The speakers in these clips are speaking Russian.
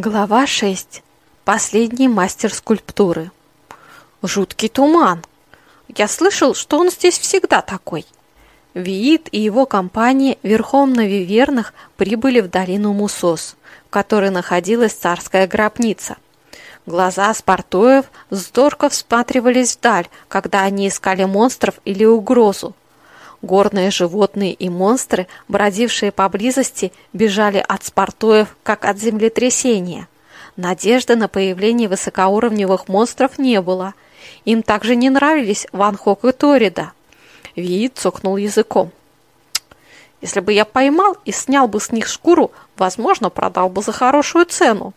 Глава 6. Последний мастер скульптуры. Жуткий туман. Я слышал, что он здесь всегда такой. Виит и его компания верхом на вивернах прибыли в долину Мусос, в которой находилась царская гробница. Глаза спартоев здорко всматривались вдаль, когда они искали монстров или угрозу. Горные животные и монстры, бродившие поблизости, бежали от спартоев, как от землетрясения. Надежды на появление высокоуровневых монстров не было. Им также не нравились Ван Хок и Торида. Виит цокнул языком. Если бы я поймал и снял бы с них шкуру, возможно, продал бы за хорошую цену.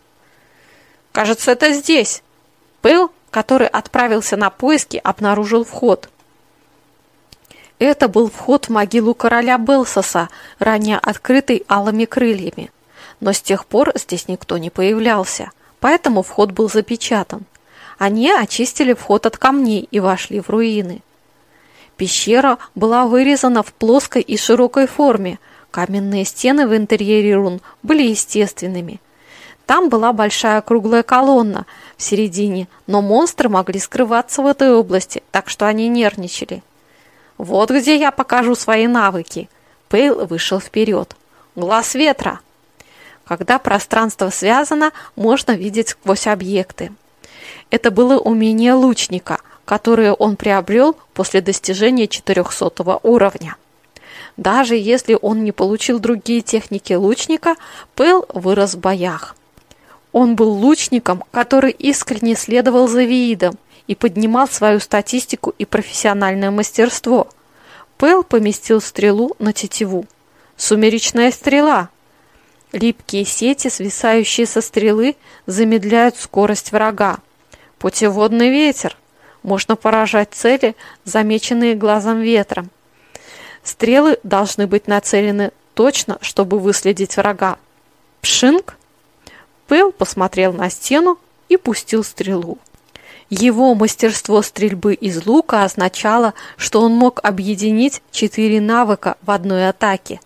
Кажется, это здесь. Пыл, который отправился на поиски, обнаружил вход – это был вход в могилу короля Белсоса, ранее открытый алыми крыльями. Но с тех пор здесь никто не появлялся, поэтому вход был запечатан. Они очистили вход от камней и вошли в руины. Пещера была вырезана в плоской и широкой форме. Каменные стены в интерьере рун были естественными. Там была большая круглая колонна в середине, но монстры могли скрываться в этой области, так что они нервничали. Вот где я покажу свои навыки. Пейл вышел вперед. Глаз ветра. Когда пространство связано, можно видеть сквозь объекты. Это было умение лучника, которое он приобрел после достижения 400 уровня. Даже если он не получил другие техники лучника, Пэл вырос в боях. Он был лучником, который искренне следовал за Виидом и поднимал свою статистику и профессиональное мастерство. Пэл поместил стрелу на тетиву. Сумеречная стрела. Липкие сети, свисающие со стрелы, замедляют скорость врага. Путеводный ветер. Можно поражать цели, замеченные глазом ветром. Стрелы должны быть нацелены точно, чтобы выследить врага. Пшинг. Пэл посмотрел на стену и пустил стрелу. Его мастерство стрельбы из лука означало, что он мог объединить четыре навыка в одной атаке.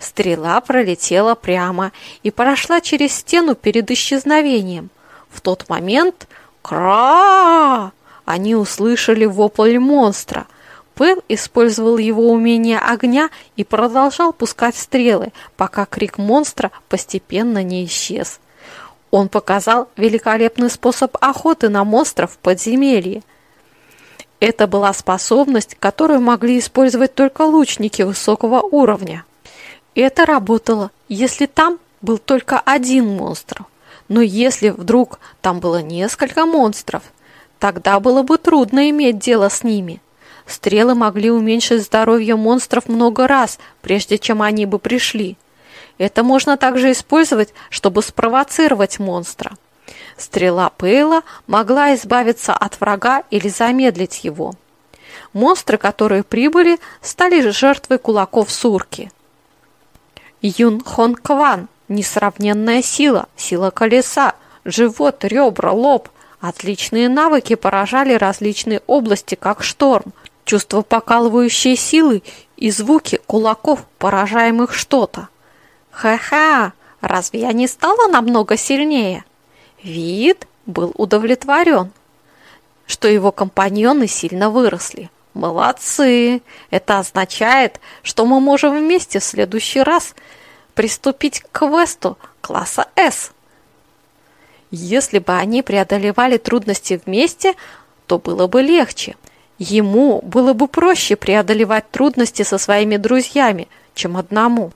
Стрела пролетела прямо и прошла через стену перед исчезновением. В тот момент кра они услышали вопль монстра. Пэл использовал его умение огня и продолжал пускать стрелы, пока крик монстра постепенно не исчез. Он показал великолепный способ охоты на монстров в подземелье. Это была способность, которую могли использовать только лучники высокого уровня. Это работало, если там был только один монстр. Но если вдруг там было несколько монстров, тогда было бы трудно иметь дело с ними. Стрелы могли уменьшить здоровье монстров много раз, прежде чем они бы пришли. Это можно также использовать, чтобы спровоцировать монстра. Стрела Пейла могла избавиться от врага или замедлить его. Монстры, которые прибыли, стали жертвой кулаков Сурки. Юн Хон Кван – несравненная сила, сила колеса, живот, ребра, лоб. Отличные навыки поражали различные области, как шторм, чувство покалывающей силы и звуки кулаков, поражаемых что-то. Ха-ха, разве я не стала намного сильнее? Вид был удовлетворен, что его компаньоны сильно выросли. Молодцы! Это означает, что мы можем вместе в следующий раз приступить к квесту класса S. Если бы они преодолевали трудности вместе, то было бы легче. Ему было бы проще преодолевать трудности со своими друзьями, чем одному.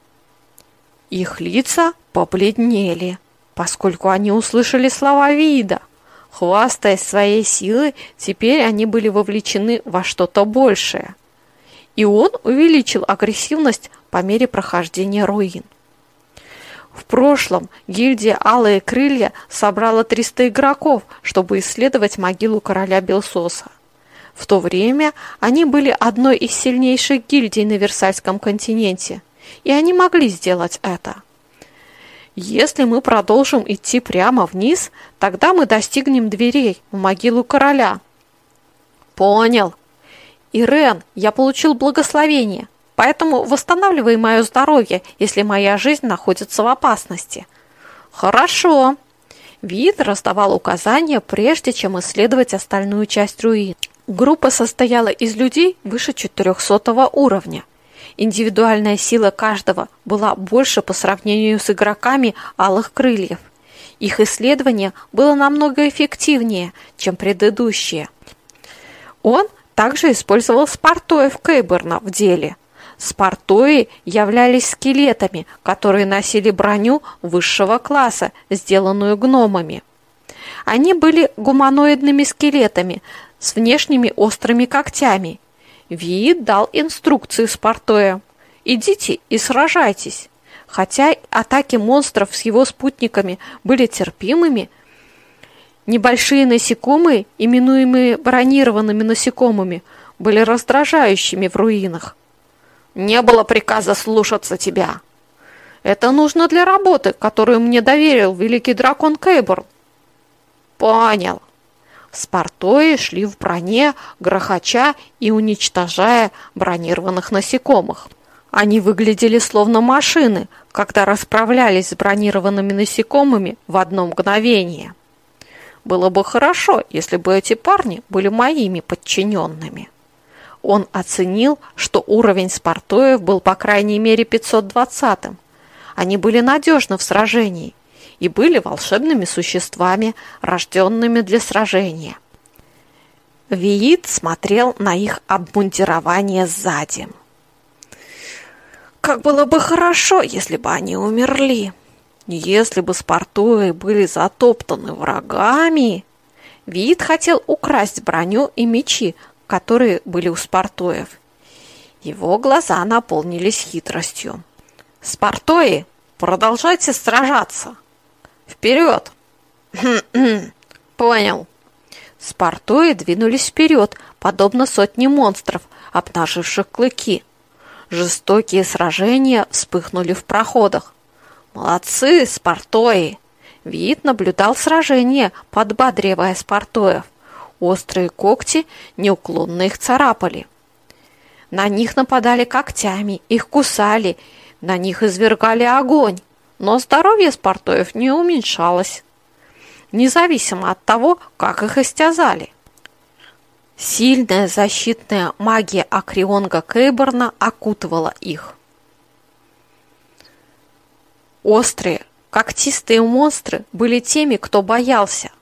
Их лица побледнели, поскольку они услышали слова вида. Хвастаясь своей силой, теперь они были вовлечены во что-то большее. И он увеличил агрессивность по мере прохождения руин. В прошлом гильдия «Алые крылья» собрала 300 игроков, чтобы исследовать могилу короля Белсоса. В то время они были одной из сильнейших гильдий на Версальском континенте – и они могли сделать это. Если мы продолжим идти прямо вниз, тогда мы достигнем дверей в могилу короля. Понял. Ирен, я получил благословение, поэтому восстанавливай мое здоровье, если моя жизнь находится в опасности. Хорошо. Вид раздавал указания, прежде чем исследовать остальную часть руин. Группа состояла из людей выше 400 уровня. Индивидуальная сила каждого была больше по сравнению с игроками алых крыльев. Их исследование было намного эффективнее, чем предыдущие. Он также использовал спартоев Кейберна в деле. Спартои являлись скелетами, которые носили броню высшего класса, сделанную гномами. Они были гуманоидными скелетами с внешними острыми когтями. Виит дал инструкции Спартоя. «Идите и сражайтесь». Хотя атаки монстров с его спутниками были терпимыми, небольшие насекомые, именуемые бронированными насекомыми, были раздражающими в руинах. «Не было приказа слушаться тебя. Это нужно для работы, которую мне доверил великий дракон Кейборн». «Понял». Спартои шли в броне, грохоча и уничтожая бронированных насекомых. Они выглядели словно машины, когда расправлялись с бронированными насекомыми в одно мгновение. Было бы хорошо, если бы эти парни были моими подчиненными. Он оценил, что уровень спартоев был по крайней мере 520-м. Они были надежны в сражении и были волшебными существами, рожденными для сражения. Виит смотрел на их обмундирование сзади. Как было бы хорошо, если бы они умерли. Если бы спартуи были затоптаны врагами. Вид хотел украсть броню и мечи, которые были у спартуев. Его глаза наполнились хитростью. «Спартои, продолжайте сражаться! Вперед!» «Понял!» Спартои двинулись вперед, подобно сотне монстров, обнаживших клыки – Жестокие сражения вспыхнули в проходах. «Молодцы, спартои!» Вид наблюдал сражение, подбадривая спартоев. Острые когти неуклонно их царапали. На них нападали когтями, их кусали, на них извергали огонь. Но здоровье спартоев не уменьшалось, независимо от того, как их истязали. Сильная защитная магия Акрионга Кейборна окутывала их. Острые, когтистые монстры были теми, кто боялся.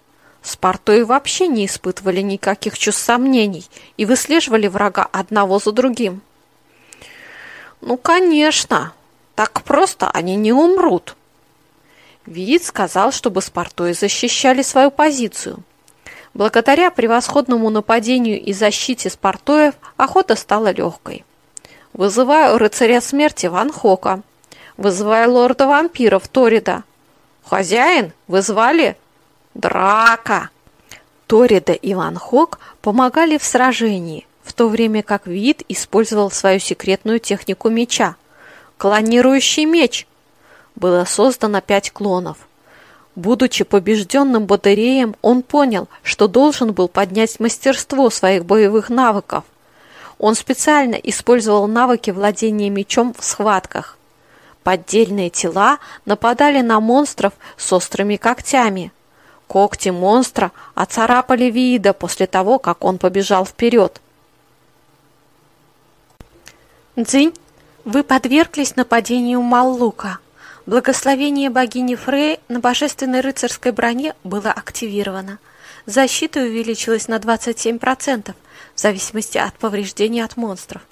Спартои вообще не испытывали никаких чувств сомнений и выслеживали врага одного за другим. Ну, конечно, так просто они не умрут. Вид сказал, чтобы Спартои защищали свою позицию – Благодаря превосходному нападению и защите спартоев охота стала легкой. Вызываю рыцаря смерти Ван Хока. Вызываю лорда вампиров Торида. Хозяин, вызвали? Драка! Торида и Ван Хок помогали в сражении, в то время как Вид использовал свою секретную технику меча. Клонирующий меч. Было создано пять клонов. Будучи побежденным батареем, он понял, что должен был поднять мастерство своих боевых навыков. Он специально использовал навыки владения мечом в схватках. Поддельные тела нападали на монстров с острыми когтями. Когти монстра оцарапали Вида после того, как он побежал вперед. Дзинь, вы подверглись нападению Маллука. Благословение богини Фрей на божественной рыцарской броне было активировано. Защита увеличилась на 27%, в зависимости от повреждений от монстров.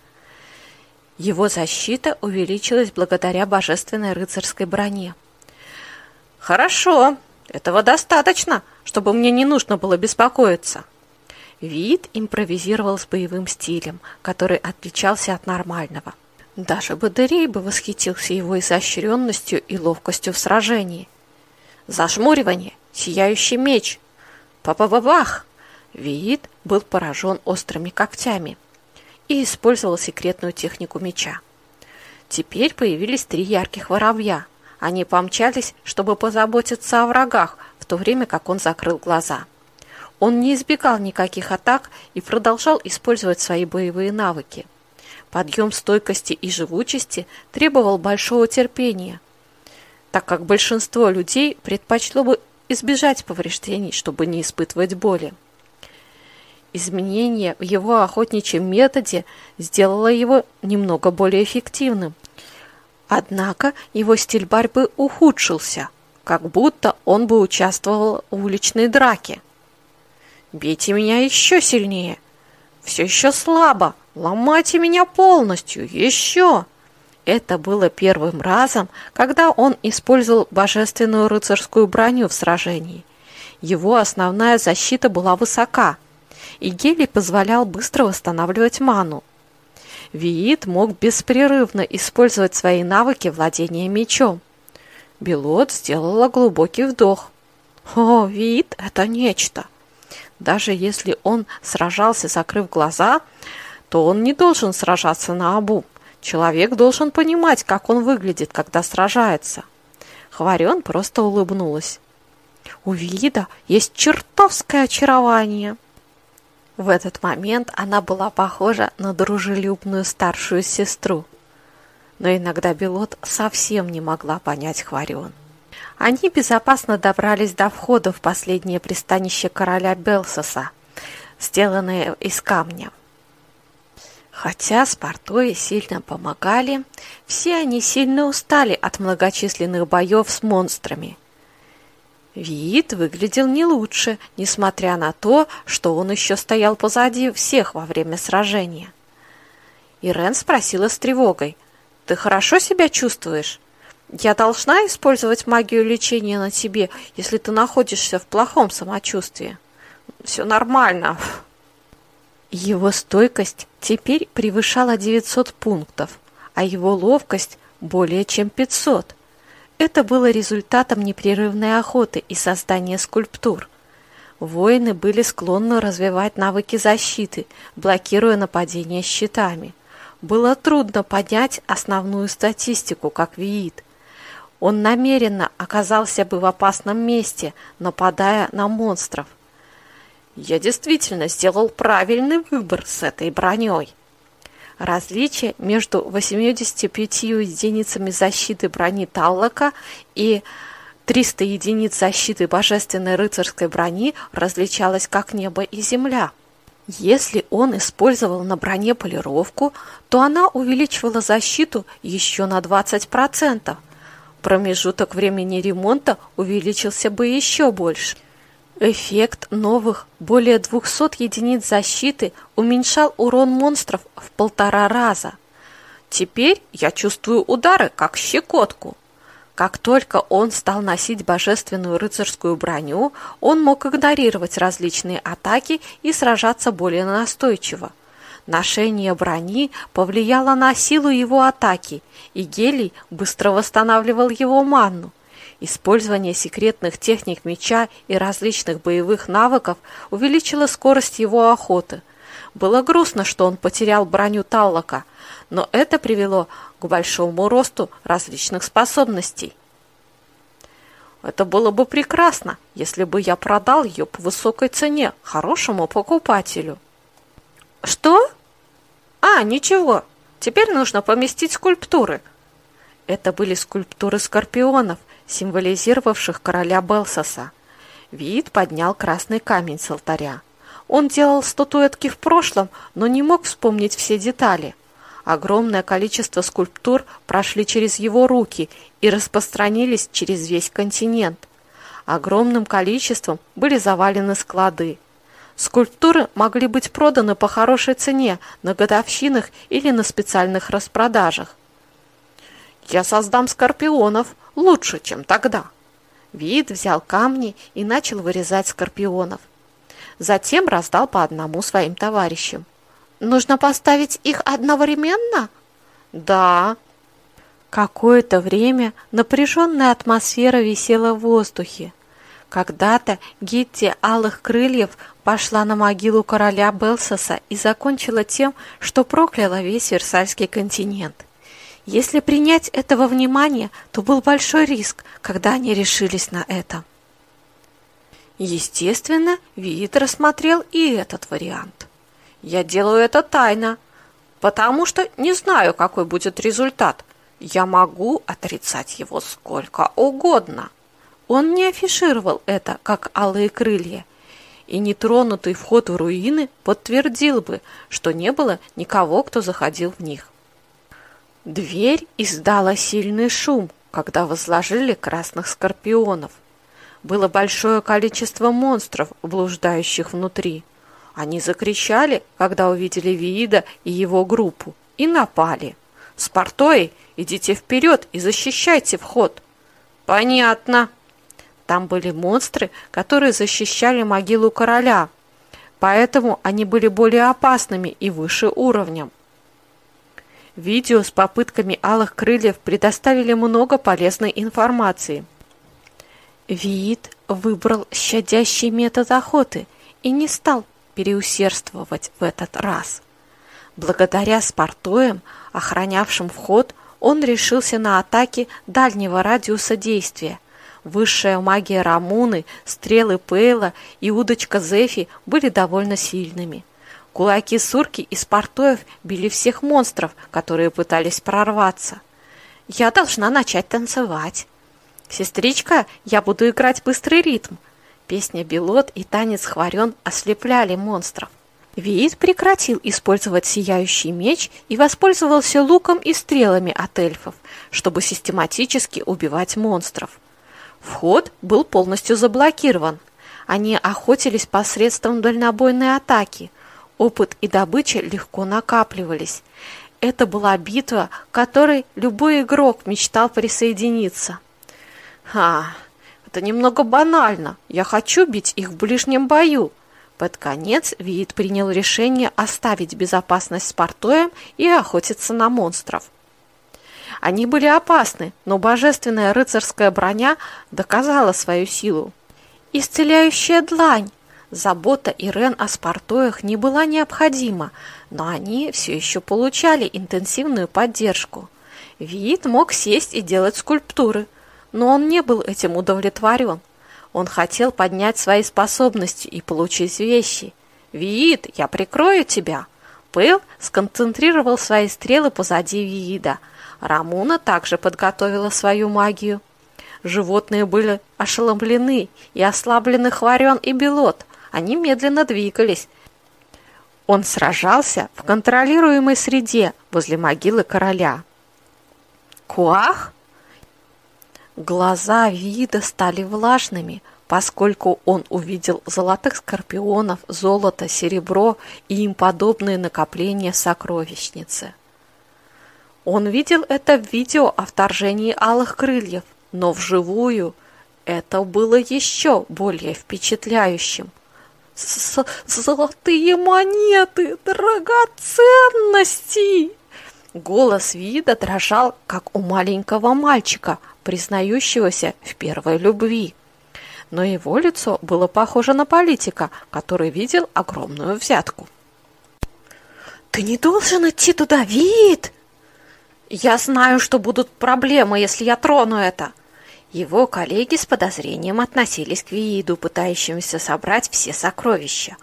Его защита увеличилась благодаря божественной рыцарской броне. «Хорошо, этого достаточно, чтобы мне не нужно было беспокоиться». Вид импровизировал с боевым стилем, который отличался от нормального – даже Бадырей бы восхитился его изощренностью и ловкостью в сражении. Зашмуривание, сияющий меч. Па-па-ба-бах! Виит был поражен острыми когтями и использовал секретную технику меча. Теперь появились три ярких воробья. Они помчались, чтобы позаботиться о врагах, в то время как он закрыл глаза. Он не избегал никаких атак и продолжал использовать свои боевые навыки – Подъем стойкости и живучести требовал большого терпения, так как большинство людей предпочло бы избежать повреждений, чтобы не испытывать боли. Изменение в его охотничьем методе сделало его немного более эффективным. Однако его стиль борьбы ухудшился, как будто он бы участвовал в уличной драке. «Бейте меня еще сильнее! Все еще слабо! Ломайте меня полностью! Еще!» Это было первым разом, когда он использовал божественную рыцарскую броню в сражении. Его основная защита была высока, и гелий позволял быстро восстанавливать ману. Виит мог беспрерывно использовать свои навыки владения мечом. Белот сделала глубокий вдох. О, Виит — это нечто! Даже если он сражался, закрыв глаза, то он не должен сражаться на обум. Человек должен понимать, как он выглядит, когда сражается. Хварен просто улыбнулась. У Виида есть чертовское очарование. В этот момент она была похожа на дружелюбную старшую сестру. Но иногда Белот совсем не могла понять Хварион. Они безопасно добрались до входа в последнее пристанище короля Белсоса, сделанное из камня. Хотя Спартои сильно помогали, все они сильно устали от многочисленных боев с монстрами – Вид выглядел не лучше, несмотря на то, что он еще стоял позади всех во время сражения. Ирен спросила с тревогой, «Ты хорошо себя чувствуешь? Я должна использовать магию лечения на тебе, если ты находишься в плохом самочувствии?» «Все нормально». Его стойкость теперь превышала 900 пунктов, а его ловкость более чем 500. Это было результатом непрерывной охоты и создания скульптур. Воины были склонны развивать навыки защиты, блокируя нападения щитами. Было трудно поднять основную статистику, как Виит. Он намеренно оказался бы в опасном месте, нападая на монстров. Я действительно сделал правильный выбор с этой броней. Различие между 85 единицами защиты брони Таллока и 300 единиц защиты божественной рыцарской брони различалось как небо и земля. Если он использовал на броне полировку, то она увеличивала защиту еще на 20%. Промежуток времени ремонта увеличился бы еще больше – Эффект новых, более 200 единиц защиты уменьшал урон монстров в полтора раза. Теперь я чувствую удары, как щекотку. Как только он стал носить божественную рыцарскую броню, он мог игнорировать различные атаки и сражаться более настойчиво. Ношение брони повлияло на силу его атаки, и гелий быстро восстанавливал его манну. Использование секретных техник меча и различных боевых навыков увеличило скорость его охоты. Было грустно, что он потерял броню Таллока, но это привело к большому росту различных способностей. Это было бы прекрасно, если бы я продал ее по высокой цене хорошему покупателю. Что? А, ничего. Теперь нужно поместить скульптуры. Это были скульптуры скорпионов, символизировавших короля Белсоса. Вид поднял красный камень с алтаря. Он делал статуэтки в прошлом, но не мог вспомнить все детали. Огромное количество скульптур прошли через его руки и распространились через весь континент. Огромным количеством были завалены склады. Скульптуры могли быть проданы по хорошей цене на годовщинах или на специальных распродажах. «Я создам скорпионов», лучше, чем тогда. Вид взял камни и начал вырезать скорпионов. Затем раздал по одному своим товарищам. «Нужно поставить их одновременно?» «Да». Какое-то время напряженная атмосфера висела в воздухе. Когда-то Гитти Алых Крыльев пошла на могилу короля Белсоса и закончила тем, что прокляла весь Версальский континент. Если принять этого внимания, то был большой риск, когда они решились на это. Естественно, Вит рассмотрел и этот вариант. Я делаю это тайно, потому что не знаю, какой будет результат. Я могу отрицать его сколько угодно. Он не афишировал это, как алые крылья, и нетронутый вход в руины подтвердил бы, что не было никого, кто заходил в них. Дверь издала сильный шум, когда возложили красных скорпионов. Было большое количество монстров, блуждающих внутри. Они закричали, когда увидели Виида и его группу, и напали. «Спартой, идите вперед и защищайте вход!» «Понятно!» Там были монстры, которые защищали могилу короля, поэтому они были более опасными и выше уровнем. Видео с попытками алых крыльев предоставили много полезной информации. Виит выбрал щадящий метод охоты и не стал переусердствовать в этот раз. Благодаря спартоям, охранявшим вход, он решился на атаки дальнего радиуса действия. Высшая магия Рамуны, стрелы Пейла и удочка Зефи были довольно сильными. Кулаки Сурки и Спартоев били всех монстров, которые пытались прорваться. Я должна начать танцевать. Сестричка, я буду играть быстрый ритм. Песня Белот и танец Хварен ослепляли монстров. Виит прекратил использовать сияющий меч и воспользовался луком и стрелами от эльфов, чтобы систематически убивать монстров. Вход был полностью заблокирован. Они охотились посредством дальнобойной атаки – Опыт и добыча легко накапливались. Это была битва, к которой любой игрок мечтал присоединиться. А, это немного банально. Я хочу бить их в ближнем бою. Под конец Виит принял решение оставить безопасность Спартоем и охотиться на монстров. Они были опасны, но божественная рыцарская броня доказала свою силу. Исцеляющая длань Забота Ирен о спартоях не была необходима, но они все еще получали интенсивную поддержку. Виит мог сесть и делать скульптуры, но он не был этим удовлетворен. Он хотел поднять свои способности и получить вещи. «Виит, я прикрою тебя!» Пэл сконцентрировал свои стрелы позади Виида. Рамуна также подготовила свою магию. Животные были ошеломлены и ослаблены Хварен и Белот. Они медленно двигались. Он сражался в контролируемой среде возле могилы короля. Куах? Глаза вида стали влажными, поскольку он увидел золотых скорпионов, золото, серебро и им подобные накопления сокровищницы. Он видел это в видео о вторжении алых крыльев, но вживую это было еще более впечатляющим золотые монеты, драгоценности!» Голос вида дрожал, как у маленького мальчика, признающегося в первой любви. Но его лицо было похоже на политика, который видел огромную взятку. «Ты не должен идти туда, вид!» «Я знаю, что будут проблемы, если я трону это!» Его коллеги с подозрением относились к Вииду, пытающимся собрать все сокровища.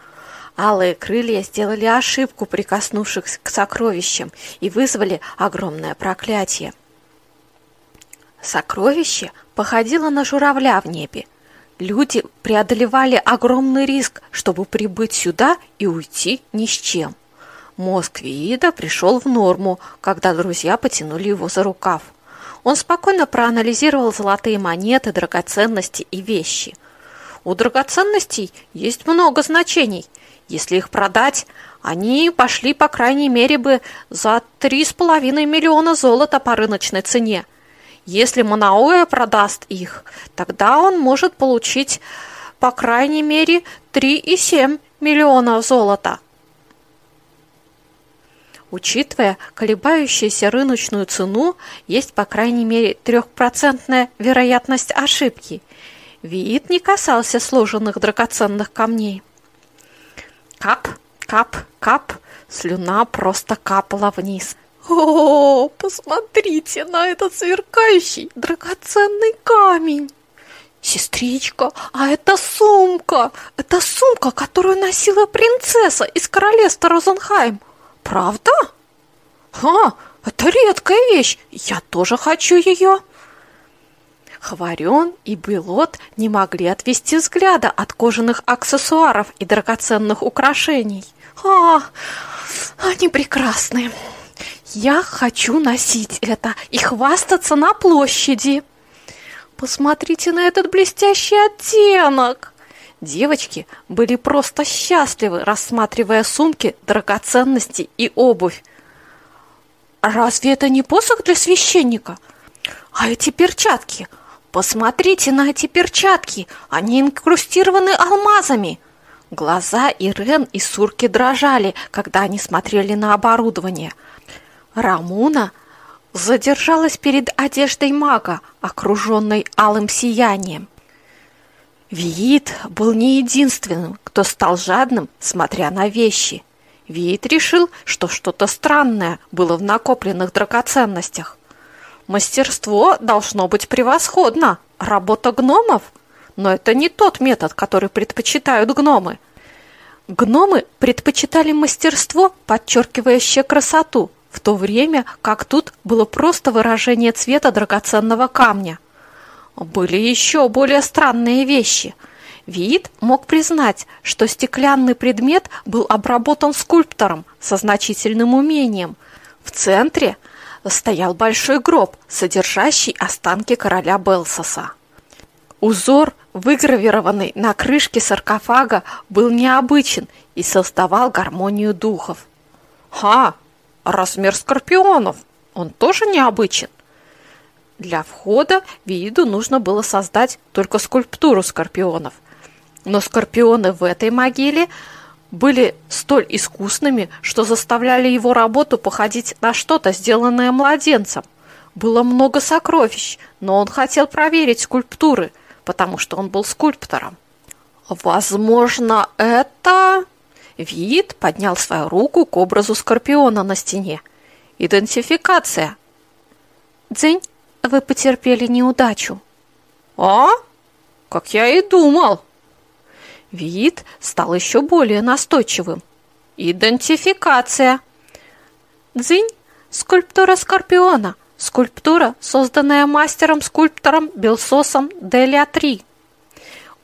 Алые крылья сделали ошибку, прикоснувшись к сокровищам, и вызвали огромное проклятие. Сокровище походило на журавля в небе. Люди преодолевали огромный риск, чтобы прибыть сюда и уйти ни с чем. Мозг Виида пришел в норму, когда друзья потянули его за рукав. Он спокойно проанализировал золотые монеты, драгоценности и вещи. У драгоценностей есть много значений. Если их продать, они пошли, по крайней мере, бы за три с половиной миллиона золота по рыночной цене. Если Манауэ продаст их, тогда он может получить, по крайней мере, 3,7 миллиона золота. Учитывая колебающуюся рыночную цену, есть по крайней мере трехпроцентная вероятность ошибки. Вид не касался сложенных драгоценных камней. Кап, кап, кап, слюна просто капала вниз. О, посмотрите на этот сверкающий драгоценный камень! Сестричка, а это сумка! Это сумка, которую носила принцесса из королевства Розенхайм. Правда? А, это редкая вещь. Я тоже хочу ее. Хварен и Белот не могли отвести взгляда от кожаных аксессуаров и драгоценных украшений. А, они прекрасные. Я хочу носить это и хвастаться на площади. Посмотрите на этот блестящий оттенок. Девочки были просто счастливы, рассматривая сумки, драгоценности и обувь. Разве это не посох для священника? А эти перчатки? Посмотрите на эти перчатки, они инкрустированы алмазами. Глаза Ирен и Сурки дрожали, когда они смотрели на оборудование. Рамуна задержалась перед одеждой мага, окруженной алым сиянием. Виит был не единственным, кто стал жадным, смотря на вещи. Виит решил, что что-то странное было в накопленных драгоценностях. Мастерство должно быть превосходно. Работа гномов? Но это не тот метод, который предпочитают гномы. Гномы предпочитали мастерство, подчеркивающее красоту, в то время как тут было просто выражение цвета драгоценного камня. Были еще более странные вещи. Вид мог признать, что стеклянный предмет был обработан скульптором со значительным умением. В центре – стоял большой гроб, содержащий останки короля Белсоса. Узор, выгравированный на крышке саркофага, был необычен и создавал гармонию духов. «Ха! Размер скорпионов! Он тоже необычен!» Для входа виду нужно было создать только скульптуру скорпионов. Но скорпионы в этой могиле – были столь искусными, что заставляли его работу походить на что-то, сделанное младенцем. Было много сокровищ, но он хотел проверить скульптуры, потому что он был скульптором. «Возможно, это...» Вид поднял свою руку к образу скорпиона на стене. «Идентификация». «Дзынь, вы потерпели неудачу». «А? Как я и думал!» Вид стал еще более настойчивым. Идентификация. Дзынь – скульптура Скорпиона. Скульптура, созданная мастером-скульптором Белсосом Деля-3.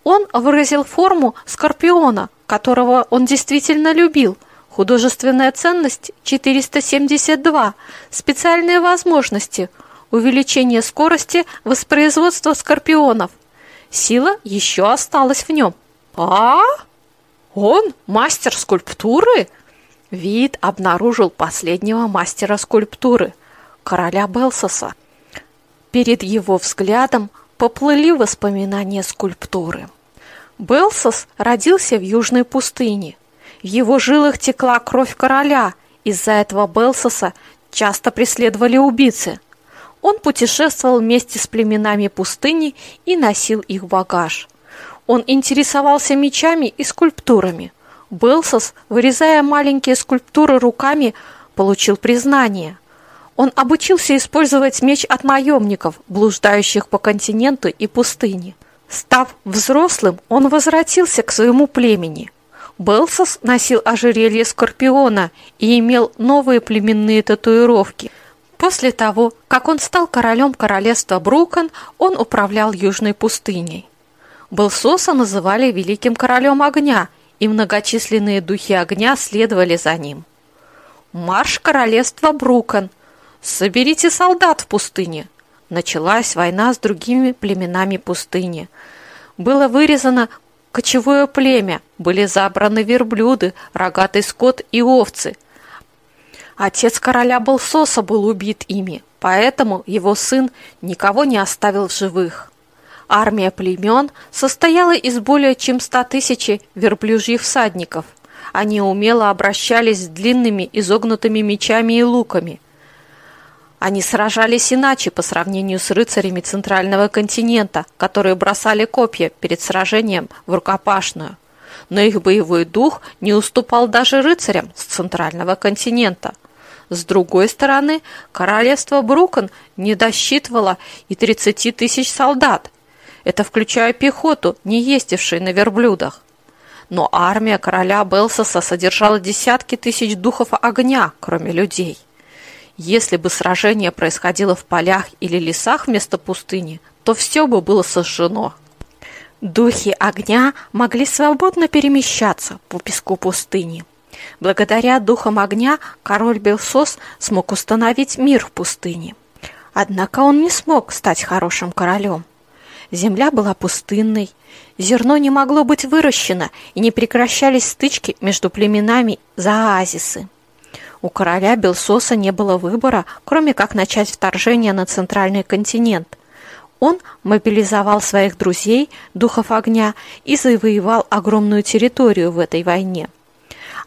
Он выразил форму Скорпиона, которого он действительно любил. Художественная ценность 472. Специальные возможности. Увеличение скорости воспроизводства скорпионов. Сила еще осталась в нем. «А? Он мастер скульптуры?» Вид обнаружил последнего мастера скульптуры, короля Белсоса. Перед его взглядом поплыли воспоминания скульптуры. Белсос родился в Южной пустыне. В его жилах текла кровь короля, из-за этого Белсоса часто преследовали убийцы. Он путешествовал вместе с племенами пустыни и носил их багаж. Он интересовался мечами и скульптурами. Белсос, вырезая маленькие скульптуры руками, получил признание. Он обучился использовать меч от наемников, блуждающих по континенту и пустыне. Став взрослым, он возвратился к своему племени. Белсос носил ожерелье скорпиона и имел новые племенные татуировки. После того, как он стал королем королевства Брукан, он управлял Южной пустыней. Белсоса называли великим королем огня, и многочисленные духи огня следовали за ним. Марш королевства Брукан. Соберите солдат в пустыне. Началась война с другими племенами пустыни. Было вырезано кочевое племя, были забраны верблюды, рогатый скот и овцы. Отец короля Белсоса был убит ими, поэтому его сын никого не оставил в живых. Армия племен состояла из более чем ста тысяч верблюжьих всадников. Они умело обращались с длинными изогнутыми мечами и луками. Они сражались иначе по сравнению с рыцарями Центрального континента, которые бросали копья перед сражением в рукопашную. Но их боевой дух не уступал даже рыцарям с Центрального континента. С другой стороны, королевство Брукон не досчитывало и 30 тысяч солдат, это включая пехоту, не ездившую на верблюдах. Но армия короля Белсоса содержала десятки тысяч духов огня, кроме людей. Если бы сражение происходило в полях или лесах вместо пустыни, то все бы было сожжено. Духи огня могли свободно перемещаться по песку пустыни. Благодаря духам огня король Белсос смог установить мир в пустыне. Однако он не смог стать хорошим королем. Земля была пустынной, зерно не могло быть выращено, и не прекращались стычки между племенами за оазисы. У короля Белсоса не было выбора, кроме как начать вторжение на центральный континент. Он мобилизовал своих друзей, духов огня, и завоевал огромную территорию в этой войне.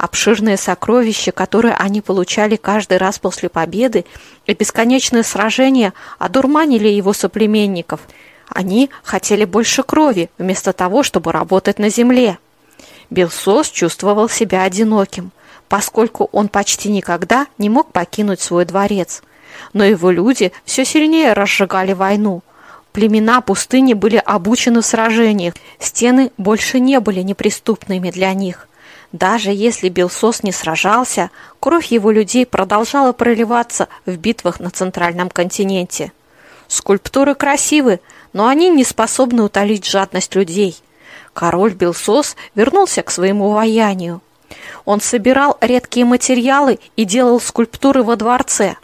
Обширные сокровища, которые они получали каждый раз после победы, и бесконечные сражения одурманили его соплеменников – они хотели больше крови, вместо того, чтобы работать на земле. Белсос чувствовал себя одиноким, поскольку он почти никогда не мог покинуть свой дворец. Но его люди все сильнее разжигали войну. Племена пустыни были обучены в сражениях, стены больше не были неприступными для них. Даже если Белсос не сражался, кровь его людей продолжала проливаться в битвах на центральном континенте. Скульптуры красивы, но они не способны утолить жадность людей. Король Белсос вернулся к своему воянию. Он собирал редкие материалы и делал скульптуры во дворце.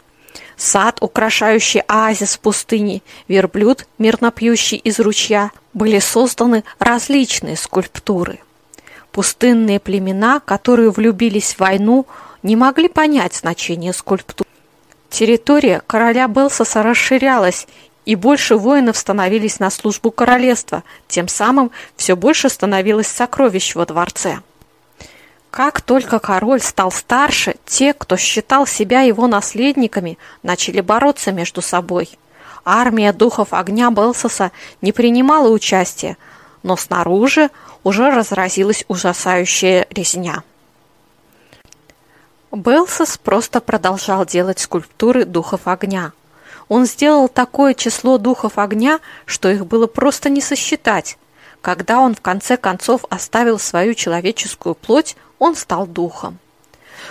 Сад, украшающий оазис в пустыне, верблюд, мирно пьющий из ручья, были созданы различные скульптуры. Пустынные племена, которые влюбились в войну, не могли понять значение скульптур. Территория короля Белсоса расширялась, и больше воинов становились на службу королевства, тем самым все больше становилось сокровищ во дворце. Как только король стал старше, те, кто считал себя его наследниками, начали бороться между собой. Армия духов огня Белсоса не принимала участия, но снаружи уже разразилась ужасающая резня. Белсос просто продолжал делать скульптуры духов огня – он сделал такое число духов огня, что их было просто не сосчитать. Когда он в конце концов оставил свою человеческую плоть, он стал духом.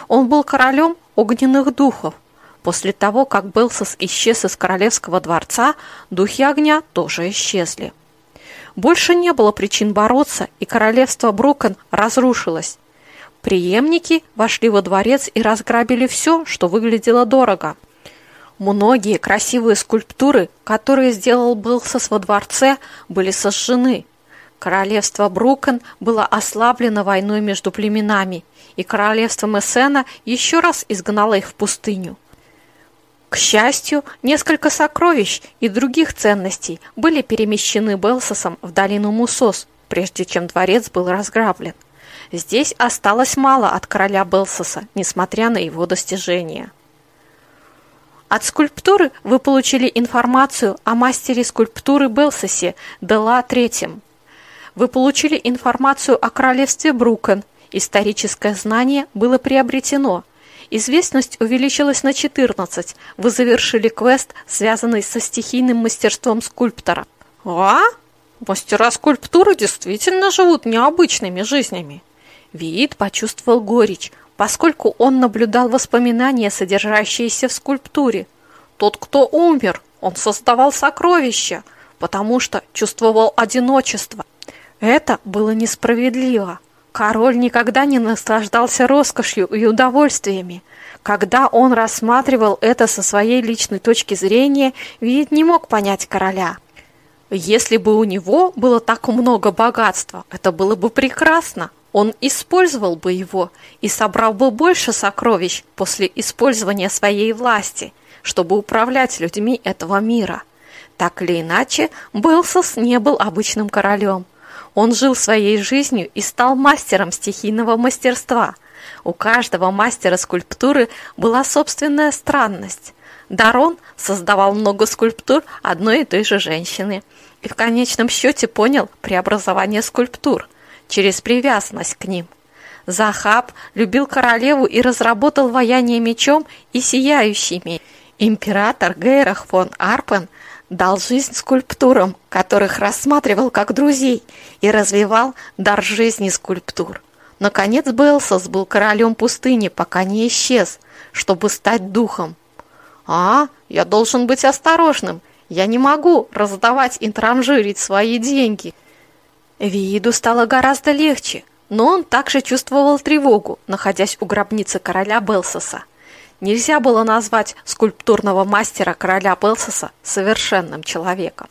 Он был королем огненных духов. После того, как Белсос исчез из королевского дворца, духи огня тоже исчезли. Больше не было причин бороться, и королевство Брукен разрушилось. Приемники вошли во дворец и разграбили все, что выглядело дорого – Многие красивые скульптуры, которые сделал Белсос во дворце, были сожжены. Королевство Брукен было ослаблено войной между племенами, и королевство Мессена еще раз изгнало их в пустыню. К счастью, несколько сокровищ и других ценностей были перемещены Белсосом в долину Мусос, прежде чем дворец был разграблен. Здесь осталось мало от короля Белсоса, несмотря на его достижения. От скульптуры вы получили информацию о мастере скульптуры Белсосе Дела III. Вы получили информацию о королевстве Брукен. Историческое знание было приобретено. Известность увеличилась на 14. Вы завершили квест, связанный со стихийным мастерством скульптора. А? Мастера скульптуры действительно живут необычными жизнями. Виит почувствовал горечь поскольку он наблюдал воспоминания, содержащиеся в скульптуре. Тот, кто умер, он создавал сокровища, потому что чувствовал одиночество. Это было несправедливо. Король никогда не наслаждался роскошью и удовольствиями. Когда он рассматривал это со своей личной точки зрения, Вид не мог понять короля. Если бы у него было так много богатства, это было бы прекрасно. Он использовал бы его и собрал бы больше сокровищ после использования своей власти, чтобы управлять людьми этого мира. Так или иначе, Белсос не был обычным королем. Он жил своей жизнью и стал мастером стихийного мастерства. У каждого мастера скульптуры была собственная странность. Дарон создавал много скульптур одной и той же женщины и в конечном счете понял преобразование скульптур – через привязанность к ним. Захаб любил королеву и разработал вояние мечом и сияющими. Император Гейрах фон Арпен дал жизнь скульптурам, которых рассматривал как друзей, и развивал дар жизни скульптур. Наконец Белсос был королем пустыни, пока не исчез, чтобы стать духом. «А, я должен быть осторожным. Я не могу раздавать и транжирить свои деньги. Вииду стало гораздо легче, но он также чувствовал тревогу, находясь у гробницы короля Белсоса. Нельзя было назвать скульптурного мастера короля Белсоса совершенным человеком.